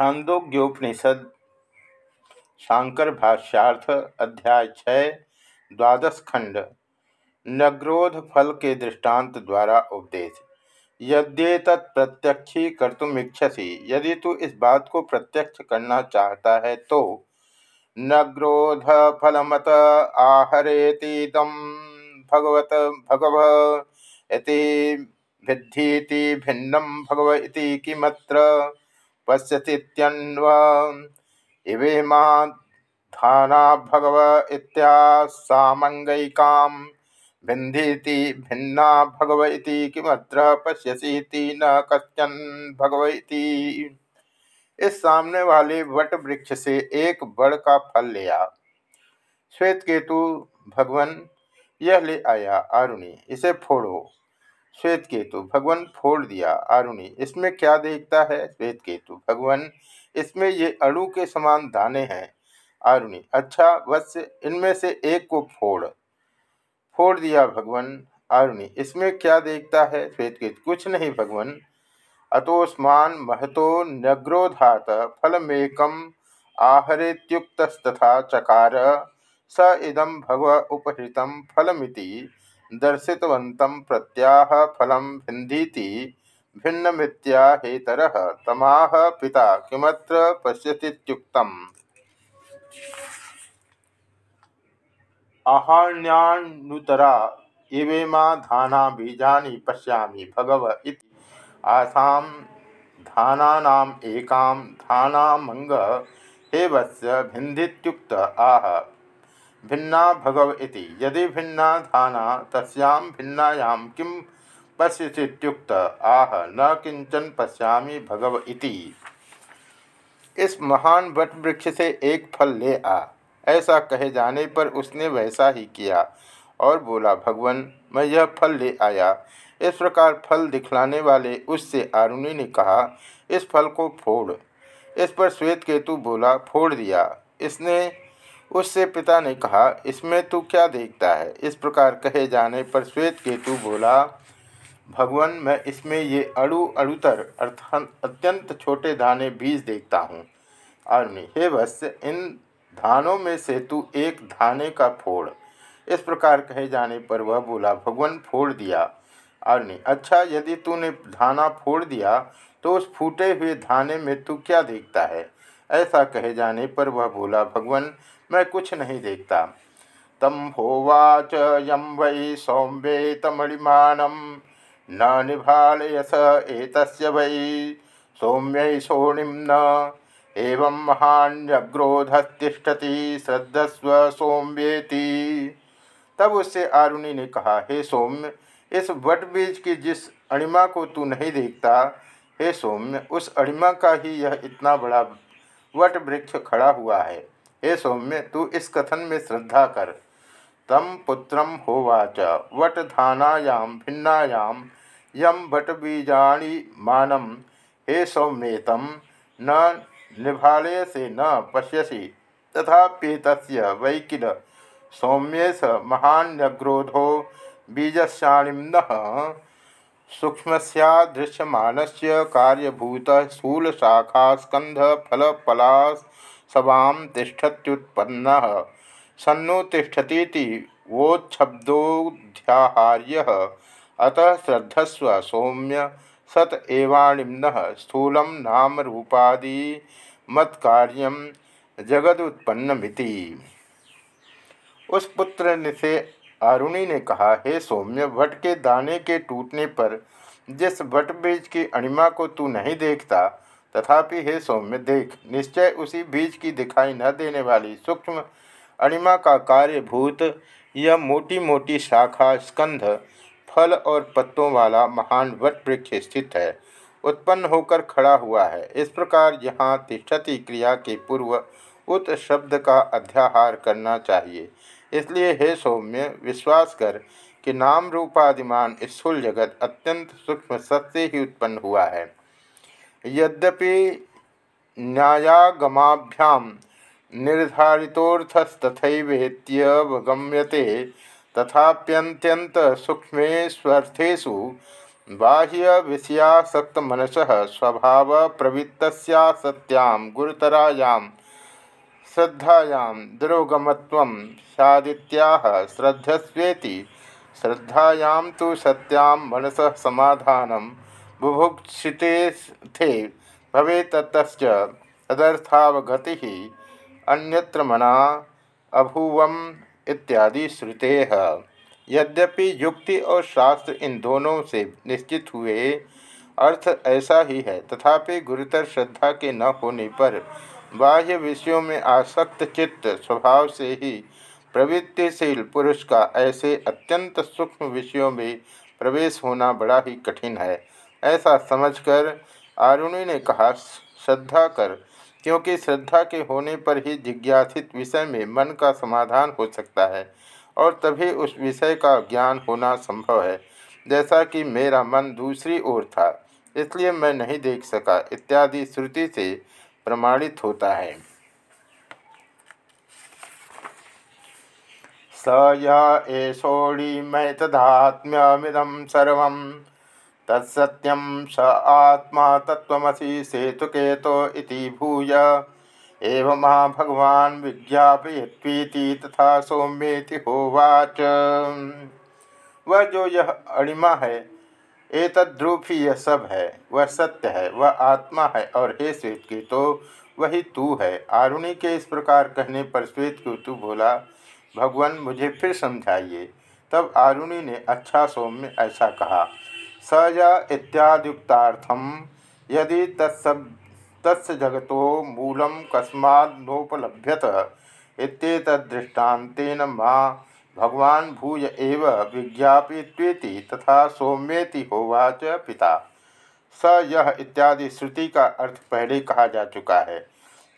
छांदोग्योपनिषद शांकर भाष्यार्थ अध्याय छः द्वादश खंड, नग्रोध फल के दृष्टांत द्वारा उपदेश। यद्येत प्रत्यक्षी कर्तुमिच्छसी यदि तू इस बात को प्रत्यक्ष करना चाहता है तो नग्रोध फलमत आहरेतीदम भगवत भगव इति भिद्धीति भिन्नम भगव इति किमत्र? पश्यतीन्व इवेमा धाना भगव इत्यासामंगैकाम भिन्धीति भिन्ना भगव इति किमत्र न कश्चन भगव इति। इस सामने वाले वट वृक्ष से एक बड़ का फल लिया। श्वेत केतु भगवन, यह ले आया आरुणि, इसे फोड़ो। श्वेत केतु, भगवान फोड़ दिया आरुणि, इसमें क्या देखता है? श्वेत केतु, भगवान, इसमें ये अणु के समान दाने हैं। आरुणि अच्छा वत्स्य इनमें से एक को फोड़। फोड़ दिया भगवान आरुणि, इसमें क्या देखता है? श्वेत केतु, कुछ नहीं भगवान। अतोस्मान महतो नग्रोधात फलमेकम आहरेत्युक्तस्तथा चकार। स इदम भगव उपहृतम फलमिति। दर्शितवत प्रत्याह फल भिंदीति भिन्नमित्या हेतर तमाह पिता किमत्र पश्यतीत्युक्तम्। आहाण्यानुतरा इवेमा धाना बीजानि पश्यामि भगव इति। आसाम धानानाम एकाम धानामंग हे वत्स्य भिन्दित्युक्त आह। भिन्ना भगव इति। यदि भिन्ना धाना तस्याम भिन्नायां किं पश्यतीत्युक्त आह, न किंचन पश्यामि भगव इति। इस महान वट वृक्ष से एक फल ले आ। ऐसा कहे जाने पर उसने वैसा ही किया और बोला, भगवान, मैं यह फल ले आया। इस प्रकार फल दिखलाने वाले उससे आरुणि ने कहा, इस फल को फोड़। इस पर श्वेत केतु बोला, फोड़ दिया। इसने उससे पिता ने कहा, इसमें तू क्या देखता है? इस प्रकार कहे जाने पर श्वेत केतु बोला, भगवान, मैं इसमें ये अड़ु अड़ुतर अर्थात अत्यंत छोटे दाने बीज देखता हूँ। अरुणि हे वत्स्य, इन धानों में से तू एक धाने का फोड़। इस प्रकार कहे जाने पर वह बोला, भगवान, फोड़ दिया। अरुणि अच्छा यदि तूने धाना फोड़ दिया तो उस फूटे हुए धाने में तू क्या देखता है? ऐसा कहे जाने पर वह बोला, भगवान, मैं कुछ नहीं देखता। तम होवाच यम वै सौम्येतमणिमानम न निभालयस एक वै। सौम्य सोणिम न। एवं महान्यग्रोधतिष्ठति श्रद्धस्व सौम्येति। तब उससे आरुणि ने कहा, हे सौम्य, इस वट बीज की जिस अणिमा को तू नहीं देखता, हे सौम्य, उस अणिमा का ही यह इतना बड़ा वट वृक्ष खड़ा हुआ है? हे सौम्य, तू इस कथन में श्रद्धा कर। तम पुत्र होवाच वटधानायाम भिन्नायाम, यम वटबीजाणी मानम। हे सौम्येतम न निभालय से न पश्यसी तथाप्येत वै किल सौम्येश महान्यग्रोधो बीजशाणिम्न सूक्ष्म से कार्यभूत स्थूलशाखास्कंधफलपला सवाम तिष्ठत्युत्पन्न। सन्नो तिष्ठती वोच्छब्दोध्याहार्य अतः श्रद्धस्व सौम्य सत एवाणिम्न स्थूल नाम रूपादि मत्कार्य जगदुत्पन्नमिति। उस पुत्र से आरुणि ने कहा, हे सौम्य, वट के दाने के टूटने पर जिस वट बीज की अणिमा को तू नहीं देखता, तथापि हे सौम्य, देख, निश्चय उसी बीज की दिखाई न देने वाली सूक्ष्म अणिमा का कार्यभूत, यह मोटी मोटी शाखा, स्कंध, फल और पत्तों वाला महान वट वृक्ष स्थित है, उत्पन्न होकर खड़ा हुआ है। इस प्रकार यहाँ तिष्ठति क्रिया के पूर्व उत शब्द का अध्याहार करना चाहिए। इसलिए हे सौम्य, विश्वास कर कि नाम रूपादिमान स्थूल जगत अत्यंत सूक्ष्म सत्य ही उत्पन्न हुआ है। यद्यपि न्यायागमाभ्याम निर्धारितोर्थस्तथैवेत्यवगम्यते तथाप्यंत्यंत सूक्ष्मेष्वर्थेषु बाह्य विषयासक्त मनस स्वभाव प्रवृत्त सत्यां गुरुतरायां श्रद्धायां दुरोगमत्व सदित्याह श्रद्धस्वेति। श्रद्धायां तो सत्यां मनस समाधान बुभुक्षिते थे। भवे ततच तदर्थावगति। अन्यत्र मना अभूवम इत्यादि श्रुते। यद्यपि युक्ति और शास्त्र इन दोनों से निश्चित हुए, अर्थ ऐसा ही है। तथापि गुरुतर श्रद्धा के न होने पर बाह्य विषयों में आसक्त चित्त स्वभाव से ही प्रवृत्तिशील पुरुष का ऐसे अत्यंत सूक्ष्म विषयों में प्रवेश होना बड़ा ही कठिन है। ऐसा समझकर आरुणि ने कहा, श्रद्धा कर, क्योंकि श्रद्धा के होने पर ही जिज्ञासित विषय में मन का समाधान हो सकता है, और तभी उस विषय का ज्ञान होना संभव है। जैसा कि मेरा मन दूसरी ओर था, इसलिए मैं नहीं देख सका, इत्यादि श्रुति से प्रमाणित होता है। स येषोड़ी मैं तदात्म्यमिदम सर्व तत्सत्यम स आत्मा तत्वसी सेतुकेतो इति भूय। एवं भगवान विज्ञापयत्वीति तथा सौम्येति होवाच। वह जो यह अणिमा है एतद्रूप ही यह सब है, वह सत्य है, वह आत्मा है, और हे श्वेत की तो वही तू है। आरुणि के इस प्रकार कहने पर श्वेत की तू बोला, भगवान, मुझे फिर समझाइए। तब आरुणि ने अच्छा सौम्य, ऐसा कहा। स इत्यादुक्तार्थम यदि तत्सब तस् जगत मूल कस्मानोपलभ्यत इतदृष्टान्तेन माँ भगवान भूय एव विज्ञापित्वेति तथा सौम्येति होवाच पिता। स यह इत्यादि श्रुति का अर्थ पहले कहा जा चुका है।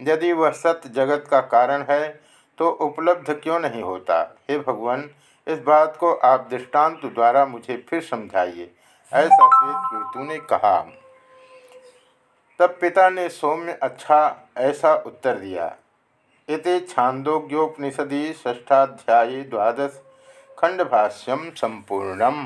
यदि वह सत्य जगत का कारण है तो उपलब्ध क्यों नहीं होता? हे भगवान, इस बात को आप दृष्टांत द्वारा मुझे फिर समझाइए। ऐसा श्वेत ने कहा। तब पिता ने सौम्य अच्छा ऐसा उत्तर दिया। इति छांदोग्योपनिषदि ष्ठाध्यायी द्वादश खंडभाष्यम संपूर्णम